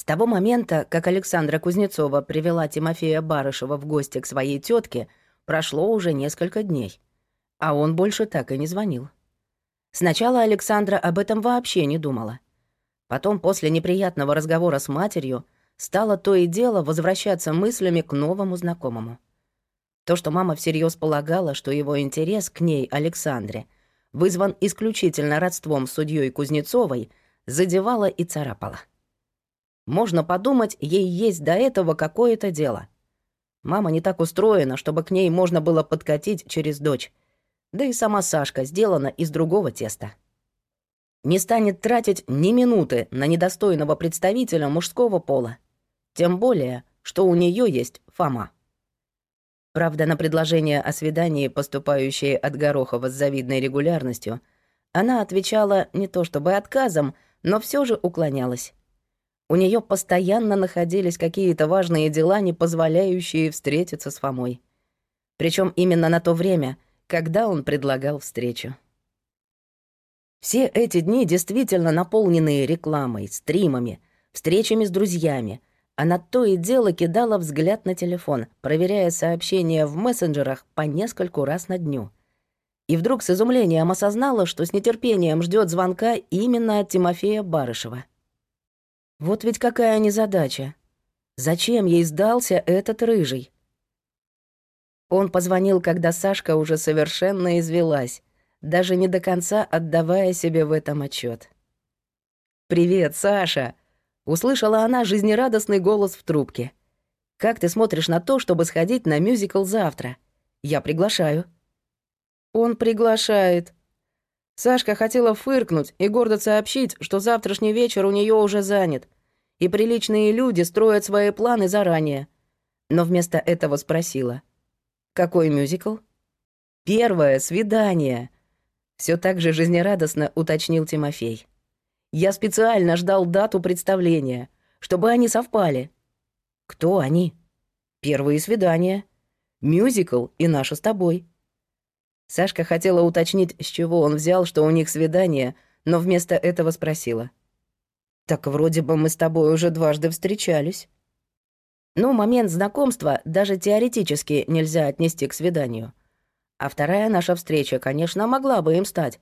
С того момента, как Александра Кузнецова привела Тимофея Барышева в гости к своей тетке, прошло уже несколько дней. А он больше так и не звонил. Сначала Александра об этом вообще не думала. Потом, после неприятного разговора с матерью, стало то и дело возвращаться мыслями к новому знакомому. То, что мама всерьез полагала, что его интерес к ней, Александре, вызван исключительно родством с судьей Кузнецовой, задевало и царапало. Можно подумать, ей есть до этого какое-то дело. Мама не так устроена, чтобы к ней можно было подкатить через дочь. Да и сама Сашка сделана из другого теста. Не станет тратить ни минуты на недостойного представителя мужского пола. Тем более, что у нее есть Фома. Правда, на предложение о свидании, поступающее от Горохова с завидной регулярностью, она отвечала не то чтобы отказом, но все же уклонялась. У нее постоянно находились какие-то важные дела, не позволяющие встретиться с Фомой. Причем именно на то время, когда он предлагал встречу. Все эти дни действительно наполненные рекламой, стримами, встречами с друзьями. Она то и дело кидала взгляд на телефон, проверяя сообщения в мессенджерах по нескольку раз на дню. И вдруг с изумлением осознала, что с нетерпением ждет звонка именно от Тимофея Барышева. Вот ведь какая незадача. Зачем ей сдался этот рыжий? Он позвонил, когда Сашка уже совершенно извелась, даже не до конца отдавая себе в этом отчет. «Привет, Саша!» — услышала она жизнерадостный голос в трубке. «Как ты смотришь на то, чтобы сходить на мюзикл завтра? Я приглашаю». «Он приглашает», Сашка хотела фыркнуть и гордо сообщить, что завтрашний вечер у нее уже занят, и приличные люди строят свои планы заранее. Но вместо этого спросила. «Какой мюзикл?» «Первое свидание», — все так же жизнерадостно уточнил Тимофей. «Я специально ждал дату представления, чтобы они совпали». «Кто они?» «Первые свидания. Мюзикл и наше с тобой». Сашка хотела уточнить, с чего он взял, что у них свидание, но вместо этого спросила. «Так вроде бы мы с тобой уже дважды встречались». Ну, момент знакомства даже теоретически нельзя отнести к свиданию. А вторая наша встреча, конечно, могла бы им стать.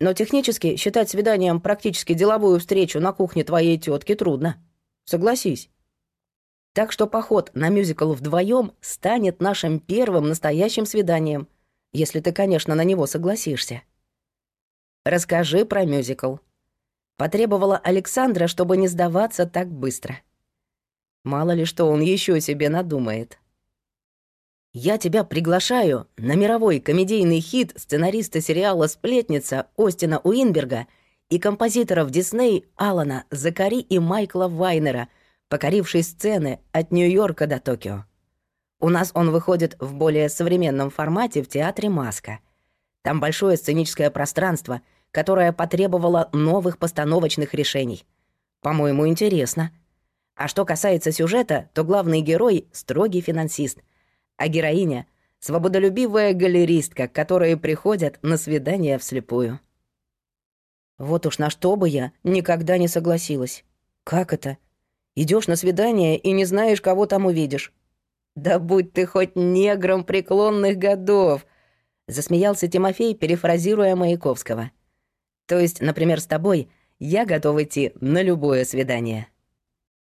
Но технически считать свиданием практически деловую встречу на кухне твоей тетки трудно. Согласись. Так что поход на мюзикл вдвоем станет нашим первым настоящим свиданием — если ты, конечно, на него согласишься. Расскажи про мюзикл. Потребовала Александра, чтобы не сдаваться так быстро. Мало ли что он еще себе надумает. Я тебя приглашаю на мировой комедийный хит сценариста сериала «Сплетница» Остина Уинберга и композиторов Дисней Алана Закари и Майкла Вайнера, покоривший сцены от Нью-Йорка до Токио. У нас он выходит в более современном формате в театре «Маска». Там большое сценическое пространство, которое потребовало новых постановочных решений. По-моему, интересно. А что касается сюжета, то главный герой — строгий финансист, а героиня — свободолюбивая галеристка, которые приходят на свидание вслепую. Вот уж на что бы я никогда не согласилась. Как это? Идешь на свидание и не знаешь, кого там увидишь. «Да будь ты хоть негром преклонных годов!» — засмеялся Тимофей, перефразируя Маяковского. «То есть, например, с тобой я готов идти на любое свидание».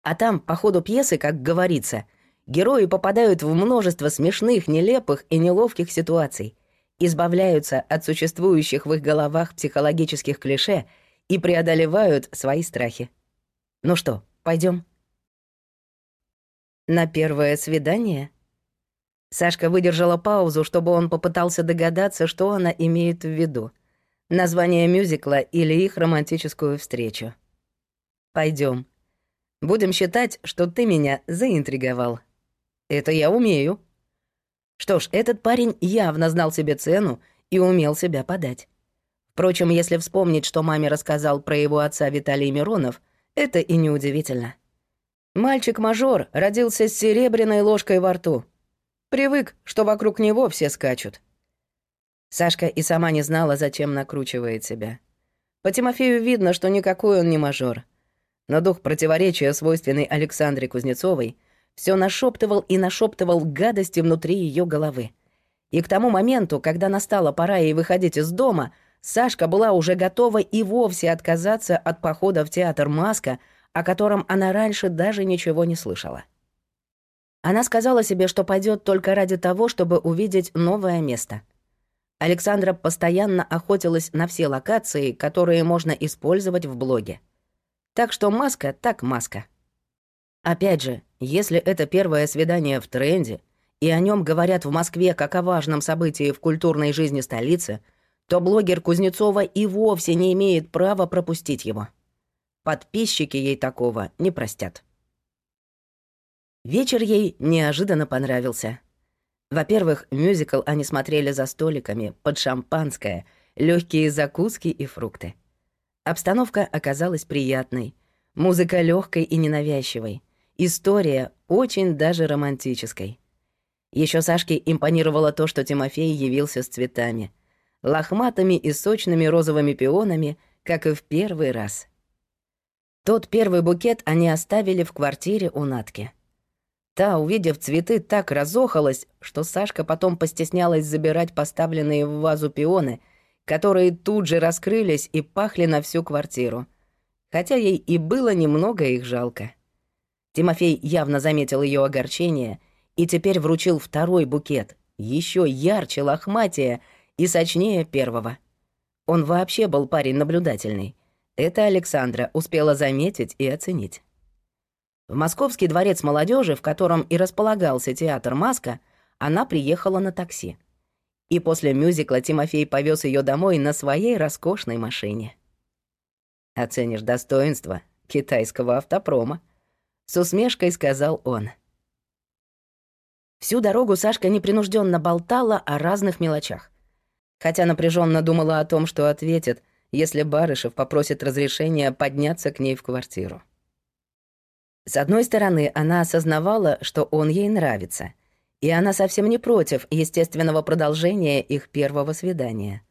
А там, по ходу пьесы, как говорится, герои попадают в множество смешных, нелепых и неловких ситуаций, избавляются от существующих в их головах психологических клише и преодолевают свои страхи. Ну что, пойдем? На первое свидание? Сашка выдержала паузу, чтобы он попытался догадаться, что она имеет в виду. Название мюзикла или их романтическую встречу. Пойдем. Будем считать, что ты меня заинтриговал. Это я умею. Что ж, этот парень явно знал себе цену и умел себя подать. Впрочем, если вспомнить, что маме рассказал про его отца Виталий Миронов, это и неудивительно. Мальчик-мажор родился с серебряной ложкой во рту. Привык, что вокруг него все скачут. Сашка и сама не знала, зачем накручивает себя. По Тимофею видно, что никакой он не мажор. Но дух противоречия, свойственный Александре Кузнецовой, все нашептывал и нашептывал гадости внутри ее головы. И к тому моменту, когда настала пора ей выходить из дома, Сашка была уже готова и вовсе отказаться от похода в театр «Маска», о котором она раньше даже ничего не слышала. Она сказала себе, что пойдет только ради того, чтобы увидеть новое место. Александра постоянно охотилась на все локации, которые можно использовать в блоге. Так что маска так маска. Опять же, если это первое свидание в тренде, и о нем говорят в Москве как о важном событии в культурной жизни столицы, то блогер Кузнецова и вовсе не имеет права пропустить его. Подписчики ей такого не простят. Вечер ей неожиданно понравился. Во-первых, мюзикл они смотрели за столиками, под шампанское, легкие закуски и фрукты. Обстановка оказалась приятной, музыка легкой и ненавязчивой, история очень даже романтической. Еще Сашке импонировало то, что Тимофей явился с цветами, лохматыми и сочными розовыми пионами, как и в первый раз. Тот первый букет они оставили в квартире у Натки. Та, увидев цветы, так разохалась, что Сашка потом постеснялась забирать поставленные в вазу пионы, которые тут же раскрылись и пахли на всю квартиру. Хотя ей и было немного их жалко. Тимофей явно заметил ее огорчение и теперь вручил второй букет, еще ярче, лохматее и сочнее первого. Он вообще был парень наблюдательный. Это Александра успела заметить и оценить. В Московский дворец молодежи, в котором и располагался театр «Маска», она приехала на такси. И после мюзикла Тимофей повез ее домой на своей роскошной машине. «Оценишь достоинство китайского автопрома», — с усмешкой сказал он. Всю дорогу Сашка непринужденно болтала о разных мелочах. Хотя напряженно думала о том, что ответит, если Барышев попросит разрешения подняться к ней в квартиру. С одной стороны, она осознавала, что он ей нравится, и она совсем не против естественного продолжения их первого свидания.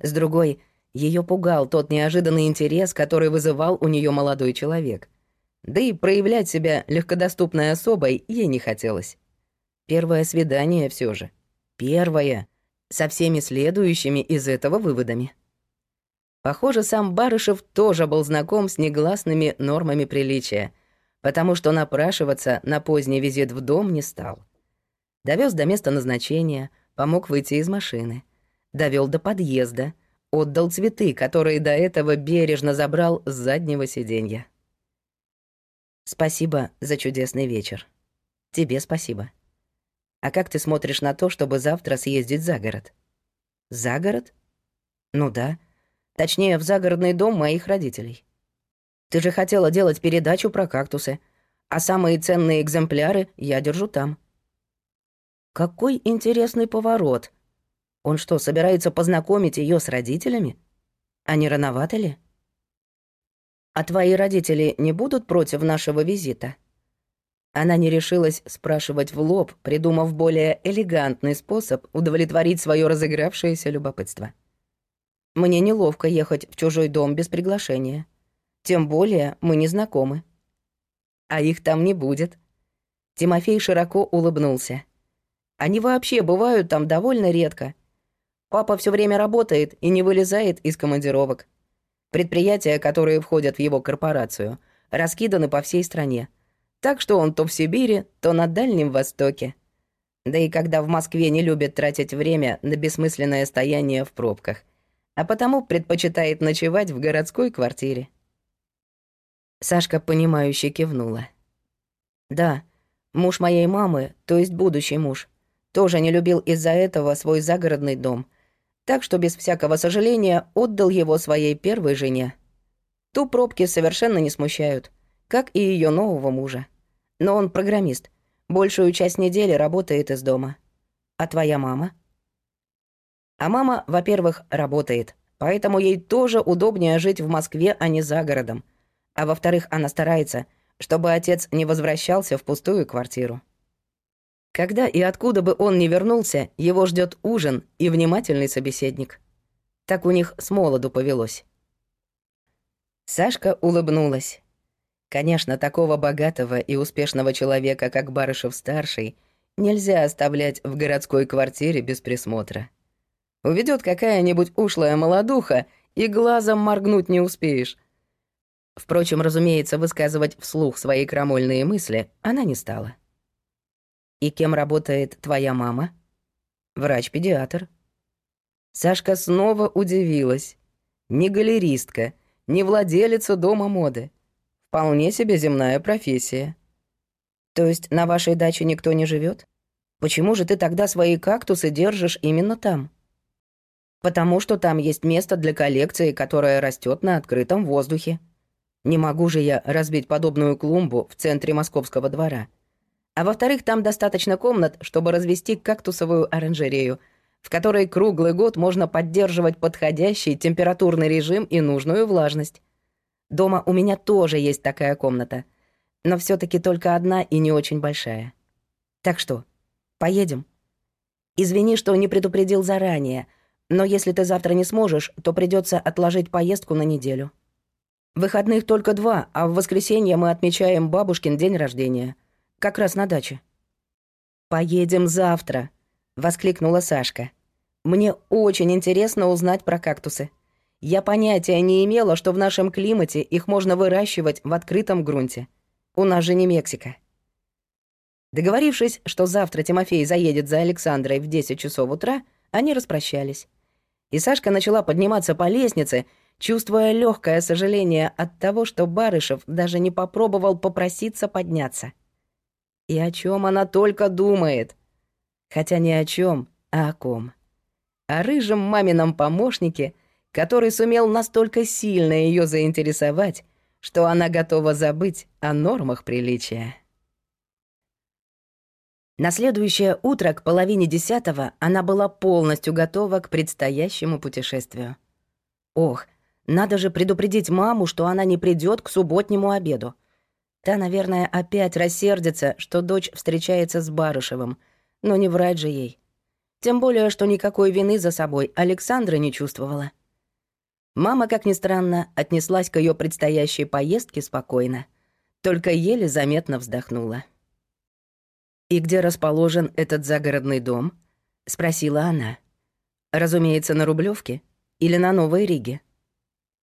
С другой, ее пугал тот неожиданный интерес, который вызывал у нее молодой человек. Да и проявлять себя легкодоступной особой ей не хотелось. Первое свидание все же. Первое. Со всеми следующими из этого выводами. Похоже, сам Барышев тоже был знаком с негласными нормами приличия — потому что напрашиваться на поздний визит в дом не стал. Довез до места назначения, помог выйти из машины. Довел до подъезда, отдал цветы, которые до этого бережно забрал с заднего сиденья. «Спасибо за чудесный вечер. Тебе спасибо. А как ты смотришь на то, чтобы завтра съездить за город?» «За город?» «Ну да. Точнее, в загородный дом моих родителей». Ты же хотела делать передачу про кактусы, а самые ценные экземпляры я держу там». Какой интересный поворот. Он что, собирается познакомить ее с родителями? А не рановато ли? А твои родители не будут против нашего визита? Она не решилась спрашивать в лоб, придумав более элегантный способ удовлетворить свое разыгравшееся любопытство. Мне неловко ехать в чужой дом без приглашения. Тем более мы не знакомы. А их там не будет. Тимофей широко улыбнулся. Они вообще бывают там довольно редко. Папа все время работает и не вылезает из командировок. Предприятия, которые входят в его корпорацию, раскиданы по всей стране. Так что он то в Сибири, то на Дальнем Востоке. Да и когда в Москве не любит тратить время на бессмысленное стояние в пробках, а потому предпочитает ночевать в городской квартире. Сашка, понимающе кивнула. «Да, муж моей мамы, то есть будущий муж, тоже не любил из-за этого свой загородный дом, так что без всякого сожаления отдал его своей первой жене. Ту пробки совершенно не смущают, как и ее нового мужа. Но он программист, большую часть недели работает из дома. А твоя мама?» А мама, во-первых, работает, поэтому ей тоже удобнее жить в Москве, а не за городом а во-вторых, она старается, чтобы отец не возвращался в пустую квартиру. Когда и откуда бы он ни вернулся, его ждет ужин и внимательный собеседник. Так у них с молоду повелось. Сашка улыбнулась. Конечно, такого богатого и успешного человека, как Барышев-старший, нельзя оставлять в городской квартире без присмотра. Уведет какая-нибудь ушлая молодуха, и глазом моргнуть не успеешь. Впрочем, разумеется, высказывать вслух свои крамольные мысли она не стала. «И кем работает твоя мама?» «Врач-педиатр». Сашка снова удивилась. Не галеристка, не владелица дома моды. Вполне себе земная профессия. То есть на вашей даче никто не живет? Почему же ты тогда свои кактусы держишь именно там? Потому что там есть место для коллекции, которая растет на открытом воздухе. Не могу же я разбить подобную клумбу в центре московского двора. А во-вторых, там достаточно комнат, чтобы развести кактусовую оранжерею, в которой круглый год можно поддерживать подходящий температурный режим и нужную влажность. Дома у меня тоже есть такая комната, но все таки только одна и не очень большая. Так что, поедем? Извини, что не предупредил заранее, но если ты завтра не сможешь, то придется отложить поездку на неделю. Выходных только два, а в воскресенье мы отмечаем бабушкин день рождения. Как раз на даче. «Поедем завтра», — воскликнула Сашка. «Мне очень интересно узнать про кактусы. Я понятия не имела, что в нашем климате их можно выращивать в открытом грунте. У нас же не Мексика». Договорившись, что завтра Тимофей заедет за Александрой в 10 часов утра, они распрощались. И Сашка начала подниматься по лестнице, чувствуя легкое сожаление от того, что Барышев даже не попробовал попроситься подняться. И о чем она только думает. Хотя не о чем, а о ком. О рыжем мамином помощнике, который сумел настолько сильно ее заинтересовать, что она готова забыть о нормах приличия. На следующее утро к половине десятого она была полностью готова к предстоящему путешествию. Ох, надо же предупредить маму, что она не придет к субботнему обеду. Та, наверное, опять рассердится, что дочь встречается с Барышевым, но не врать же ей. Тем более, что никакой вины за собой Александра не чувствовала. Мама, как ни странно, отнеслась к ее предстоящей поездке спокойно, только еле заметно вздохнула. «И где расположен этот загородный дом?» — спросила она. «Разумеется, на Рублевке или на Новой Риге?»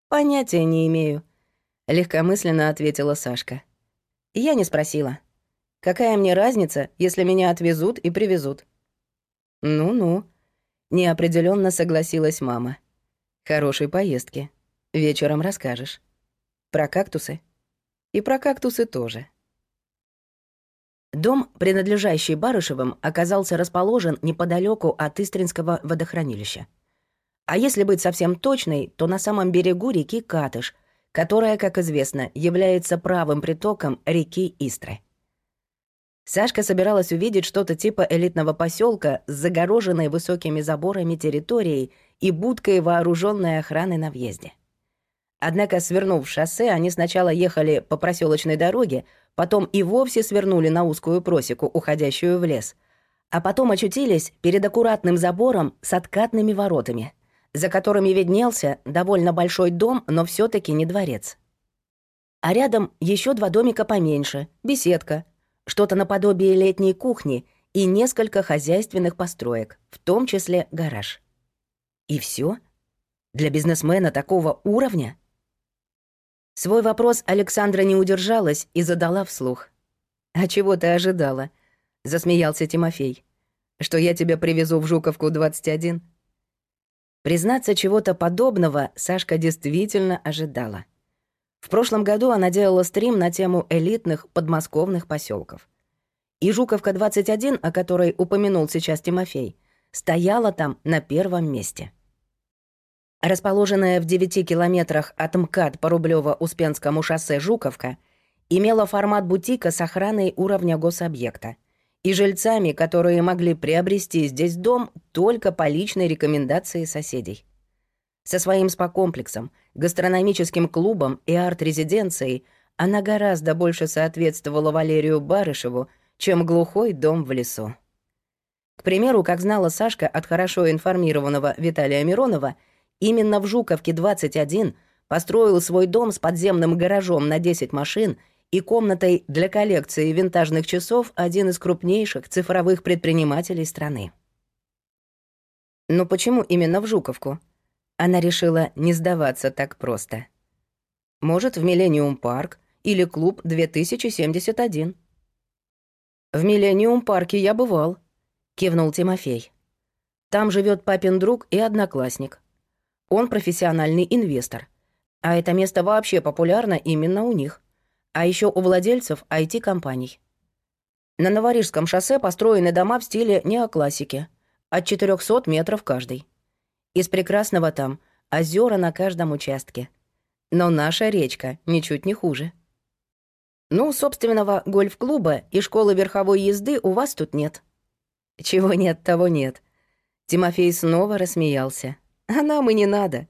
«Понятия не имею», — легкомысленно ответила Сашка. «Я не спросила. Какая мне разница, если меня отвезут и привезут?» «Ну-ну», — неопределенно согласилась мама. «Хорошей поездки. Вечером расскажешь. Про кактусы? И про кактусы тоже». Дом, принадлежащий Барышевым, оказался расположен неподалеку от Истринского водохранилища. А если быть совсем точной, то на самом берегу реки Катыш, которая, как известно, является правым притоком реки Истры. Сашка собиралась увидеть что-то типа элитного поселка с загороженной высокими заборами территорией и будкой вооруженной охраны на въезде. Однако, свернув шоссе, они сначала ехали по проселочной дороге, потом и вовсе свернули на узкую просеку, уходящую в лес, а потом очутились перед аккуратным забором с откатными воротами — за которыми виднелся довольно большой дом, но все таки не дворец. А рядом еще два домика поменьше, беседка, что-то наподобие летней кухни и несколько хозяйственных построек, в том числе гараж. И все? Для бизнесмена такого уровня? Свой вопрос Александра не удержалась и задала вслух. «А чего ты ожидала?» — засмеялся Тимофей. «Что я тебя привезу в Жуковку 21?» Признаться, чего-то подобного Сашка действительно ожидала. В прошлом году она делала стрим на тему элитных подмосковных поселков. И Жуковка-21, о которой упомянул сейчас Тимофей, стояла там на первом месте. Расположенная в 9 километрах от МКАД по Рублёво-Успенскому шоссе Жуковка имела формат бутика с охраной уровня гособъекта — и жильцами, которые могли приобрести здесь дом только по личной рекомендации соседей. Со своим спа-комплексом, гастрономическим клубом и арт-резиденцией она гораздо больше соответствовала Валерию Барышеву, чем глухой дом в лесу. К примеру, как знала Сашка от хорошо информированного Виталия Миронова, именно в Жуковке 21 построил свой дом с подземным гаражом на 10 машин и комнатой для коллекции винтажных часов один из крупнейших цифровых предпринимателей страны. Но почему именно в Жуковку? Она решила не сдаваться так просто. Может, в Миллениум Парк или клуб 2071. В Миллениум Парке я бывал, кивнул Тимофей. Там живет папин друг и одноклассник. Он профессиональный инвестор. А это место вообще популярно именно у них. А еще у владельцев IT-компаний. На Новорижском шоссе построены дома в стиле неоклассики. От 400 метров каждый. Из прекрасного там озера на каждом участке. Но наша речка ничуть не хуже. Ну, собственного гольф-клуба и школы верховой езды у вас тут нет. Чего нет, того нет. Тимофей снова рассмеялся. А нам и не надо.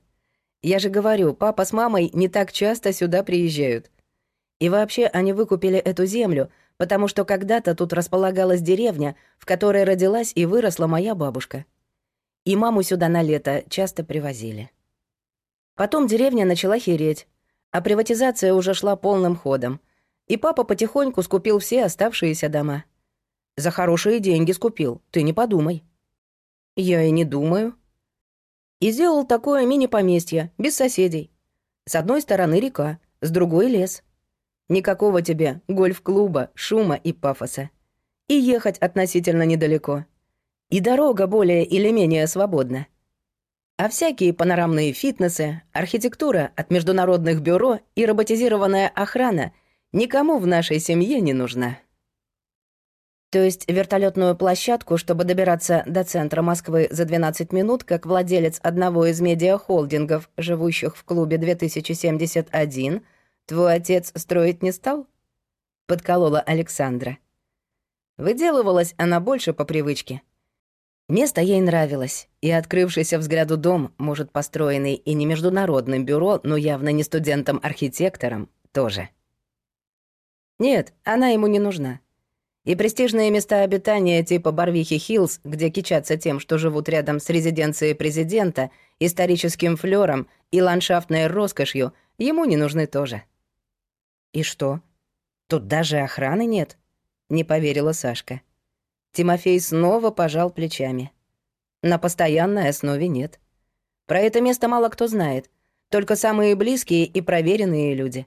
Я же говорю, папа с мамой не так часто сюда приезжают. И вообще они выкупили эту землю, потому что когда-то тут располагалась деревня, в которой родилась и выросла моя бабушка. И маму сюда на лето часто привозили. Потом деревня начала хереть, а приватизация уже шла полным ходом. И папа потихоньку скупил все оставшиеся дома. За хорошие деньги скупил, ты не подумай. Я и не думаю. И сделал такое мини-поместье, без соседей. С одной стороны река, с другой лес. Никакого тебе гольф-клуба, шума и пафоса. И ехать относительно недалеко. И дорога более или менее свободна. А всякие панорамные фитнесы, архитектура от международных бюро и роботизированная охрана никому в нашей семье не нужна. То есть вертолетную площадку, чтобы добираться до центра Москвы за 12 минут, как владелец одного из медиахолдингов, живущих в клубе 2071, твой отец строить не стал? Подколола Александра. Выделывалась она больше по привычке. Место ей нравилось, и открывшийся взгляду дом, может, построенный и не международным бюро, но явно не студентом-архитектором, тоже. Нет, она ему не нужна. И престижные места обитания типа Барвихи Хиллз, где кичатся тем, что живут рядом с резиденцией президента, историческим флером и ландшафтной роскошью, ему не нужны тоже. «И что? Тут даже охраны нет?» — не поверила Сашка. Тимофей снова пожал плечами. «На постоянной основе нет. Про это место мало кто знает, только самые близкие и проверенные люди.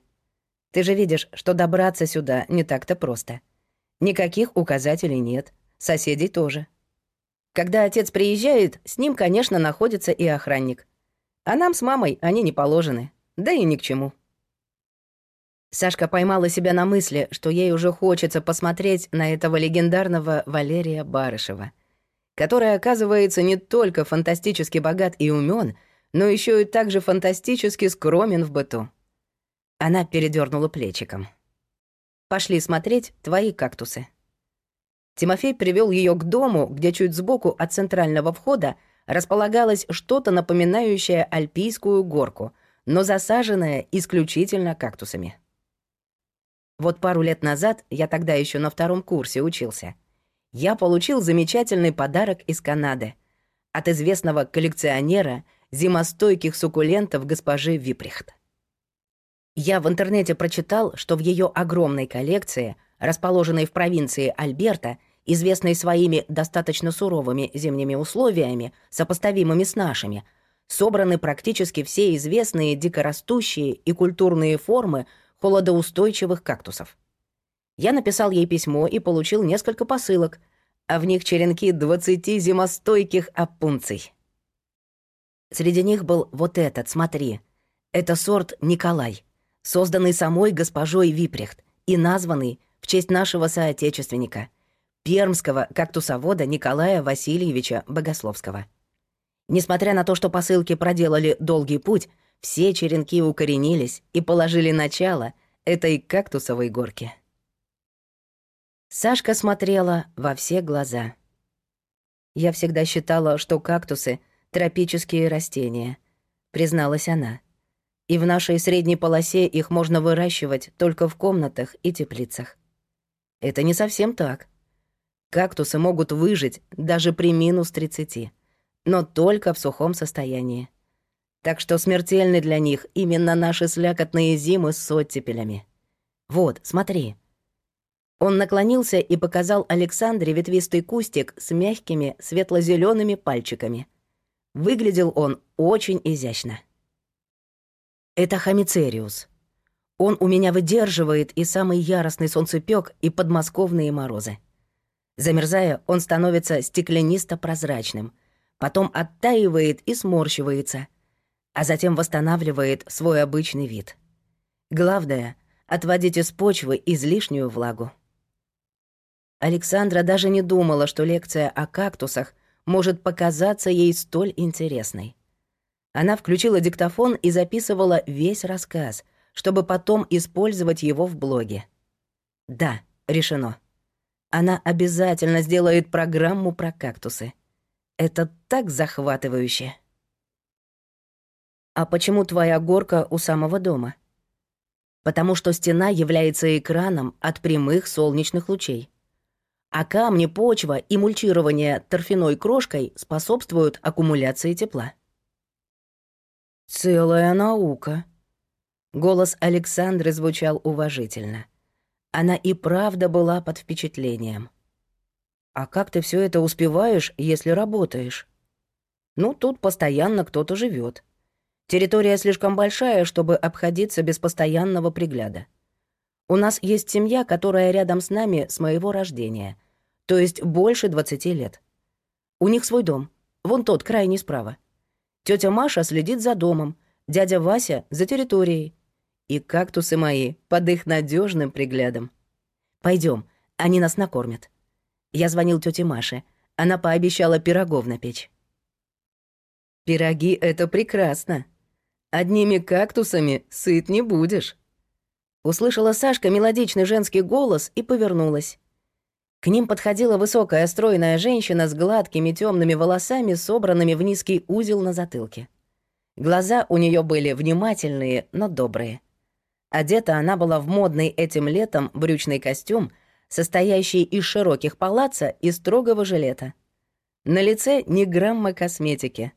Ты же видишь, что добраться сюда не так-то просто». Никаких указателей нет, соседей тоже. Когда отец приезжает, с ним, конечно, находится и охранник. А нам с мамой они не положены, да и ни к чему. Сашка поймала себя на мысли, что ей уже хочется посмотреть на этого легендарного Валерия Барышева, который, оказывается, не только фантастически богат и умен, но еще и также фантастически скромен в быту. Она передернула плечиком. Пошли смотреть твои кактусы». Тимофей привел ее к дому, где чуть сбоку от центрального входа располагалось что-то напоминающее альпийскую горку, но засаженное исключительно кактусами. Вот пару лет назад, я тогда еще на втором курсе учился, я получил замечательный подарок из Канады от известного коллекционера зимостойких суккулентов госпожи Виприхт. Я в интернете прочитал, что в ее огромной коллекции, расположенной в провинции Альберта, известной своими достаточно суровыми зимними условиями, сопоставимыми с нашими, собраны практически все известные дикорастущие и культурные формы холодоустойчивых кактусов. Я написал ей письмо и получил несколько посылок, а в них черенки 20 зимостойких опунций. Среди них был вот этот, смотри. Это сорт Николай созданный самой госпожой Випрехт и названный в честь нашего соотечественника, пермского кактусовода Николая Васильевича Богословского. Несмотря на то, что посылки проделали долгий путь, все черенки укоренились и положили начало этой кактусовой горке. Сашка смотрела во все глаза. «Я всегда считала, что кактусы — тропические растения», — призналась она и в нашей средней полосе их можно выращивать только в комнатах и теплицах. Это не совсем так. Кактусы могут выжить даже при минус 30, но только в сухом состоянии. Так что смертельны для них именно наши слякотные зимы с оттепелями. Вот, смотри». Он наклонился и показал Александре ветвистый кустик с мягкими светло зелеными пальчиками. Выглядел он очень изящно. Это хамицериус. Он у меня выдерживает и самый яростный солнцепёк, и подмосковные морозы. Замерзая, он становится стеклянисто-прозрачным, потом оттаивает и сморщивается, а затем восстанавливает свой обычный вид. Главное — отводить из почвы излишнюю влагу. Александра даже не думала, что лекция о кактусах может показаться ей столь интересной. Она включила диктофон и записывала весь рассказ, чтобы потом использовать его в блоге. Да, решено. Она обязательно сделает программу про кактусы. Это так захватывающе. А почему твоя горка у самого дома? Потому что стена является экраном от прямых солнечных лучей а камни, почва и мульчирование торфяной крошкой способствуют аккумуляции тепла. «Целая наука», — голос Александры звучал уважительно. Она и правда была под впечатлением. «А как ты все это успеваешь, если работаешь?» «Ну, тут постоянно кто-то живет. Территория слишком большая, чтобы обходиться без постоянного пригляда. У нас есть семья, которая рядом с нами с моего рождения, то есть больше 20 лет. У них свой дом, вон тот, крайний справа. Тетя Маша следит за домом, дядя Вася — за территорией. И кактусы мои под их надежным приглядом. Пойдем, они нас накормят. Я звонил тете Маше. Она пообещала пирогов напечь. Пироги — это прекрасно. Одними кактусами сыт не будешь. Услышала Сашка мелодичный женский голос и повернулась. К ним подходила высокая стройная женщина с гладкими темными волосами, собранными в низкий узел на затылке. Глаза у нее были внимательные, но добрые. Одета она была в модный этим летом брючный костюм, состоящий из широких палаца и строгого жилета. На лице ни грамма косметики.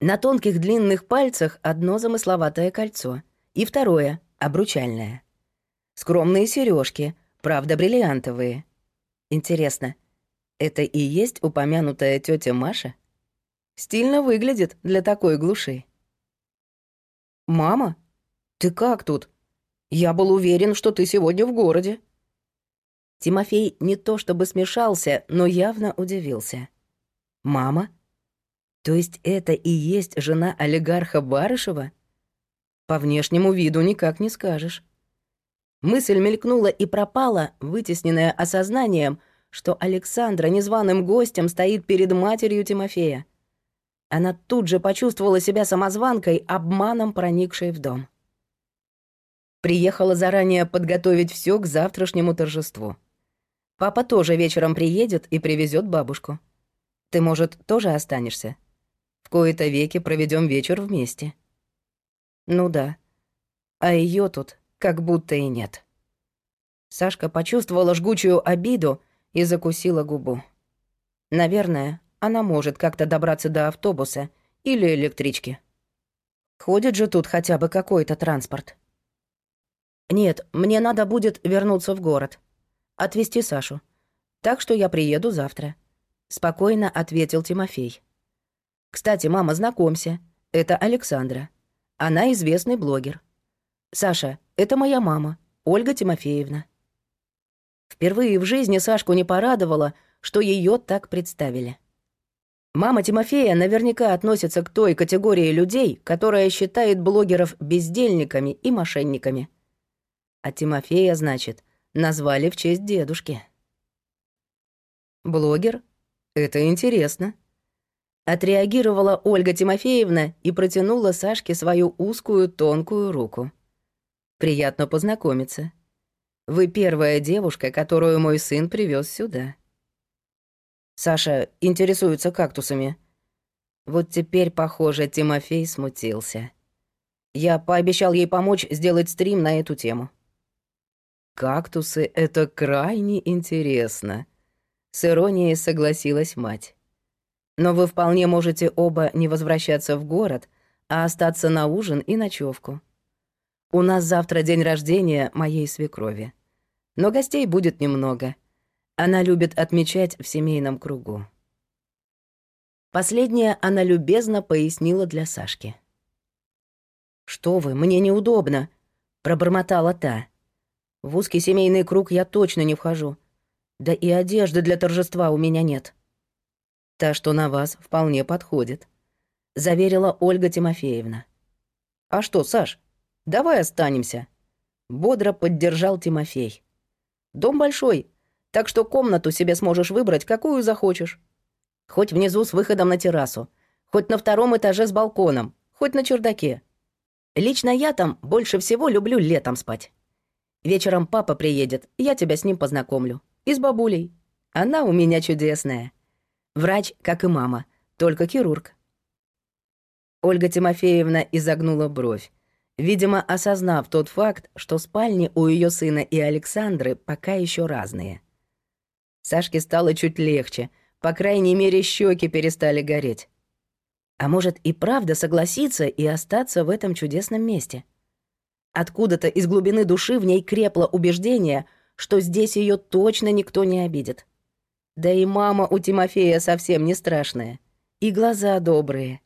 На тонких длинных пальцах одно замысловатое кольцо, и второе — обручальное. Скромные сережки, правда, бриллиантовые. Интересно, это и есть упомянутая тетя Маша? Стильно выглядит для такой глуши. «Мама, ты как тут? Я был уверен, что ты сегодня в городе». Тимофей не то чтобы смешался, но явно удивился. «Мама? То есть это и есть жена олигарха Барышева? По внешнему виду никак не скажешь». Мысль мелькнула и пропала, вытесненная осознанием, что Александра незваным гостем стоит перед матерью Тимофея. Она тут же почувствовала себя самозванкой, обманом проникшей в дом. Приехала заранее подготовить все к завтрашнему торжеству. Папа тоже вечером приедет и привезет бабушку. Ты, может, тоже останешься? В кои-то веки проведем вечер вместе. Ну да. А ее тут как будто и нет. Сашка почувствовала жгучую обиду и закусила губу. Наверное, она может как-то добраться до автобуса или электрички. Ходит же тут хотя бы какой-то транспорт. Нет, мне надо будет вернуться в город. Отвезти Сашу. Так что я приеду завтра. Спокойно ответил Тимофей. Кстати, мама, знакомься. Это Александра. Она известный блогер. Саша, это моя мама, Ольга Тимофеевна. Впервые в жизни Сашку не порадовало, что ее так представили. Мама Тимофея наверняка относится к той категории людей, которая считает блогеров бездельниками и мошенниками. А Тимофея, значит, назвали в честь дедушки. Блогер? Это интересно. Отреагировала Ольга Тимофеевна и протянула Сашке свою узкую тонкую руку. Приятно познакомиться. Вы первая девушка, которую мой сын привез сюда. Саша интересуется кактусами. Вот теперь, похоже, Тимофей смутился. Я пообещал ей помочь сделать стрим на эту тему. «Кактусы — это крайне интересно», — с иронией согласилась мать. «Но вы вполне можете оба не возвращаться в город, а остаться на ужин и ночевку. У нас завтра день рождения моей свекрови. Но гостей будет немного. Она любит отмечать в семейном кругу. Последнее она любезно пояснила для Сашки. «Что вы, мне неудобно», — пробормотала та. «В узкий семейный круг я точно не вхожу. Да и одежды для торжества у меня нет». «Та, что на вас, вполне подходит», — заверила Ольга Тимофеевна. «А что, Саш, давай останемся», — бодро поддержал Тимофей. «Дом большой, так что комнату себе сможешь выбрать, какую захочешь. Хоть внизу с выходом на террасу, хоть на втором этаже с балконом, хоть на чердаке. Лично я там больше всего люблю летом спать. Вечером папа приедет, я тебя с ним познакомлю. И с бабулей. Она у меня чудесная. Врач, как и мама, только хирург. Ольга Тимофеевна изогнула бровь, видимо, осознав тот факт, что спальни у ее сына и Александры пока еще разные. Сашке стало чуть легче, по крайней мере, щеки перестали гореть. А может и правда согласиться и остаться в этом чудесном месте? Откуда-то из глубины души в ней крепло убеждение, что здесь ее точно никто не обидит. Да и мама у Тимофея совсем не страшная. И глаза добрые.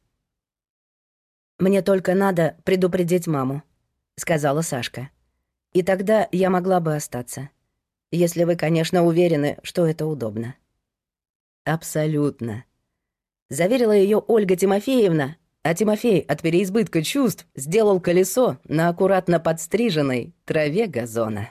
«Мне только надо предупредить маму», — сказала Сашка. «И тогда я могла бы остаться. Если вы, конечно, уверены, что это удобно». «Абсолютно», заверила ее Ольга Тимофеевна, а Тимофей от переизбытка чувств сделал колесо на аккуратно подстриженной траве газона.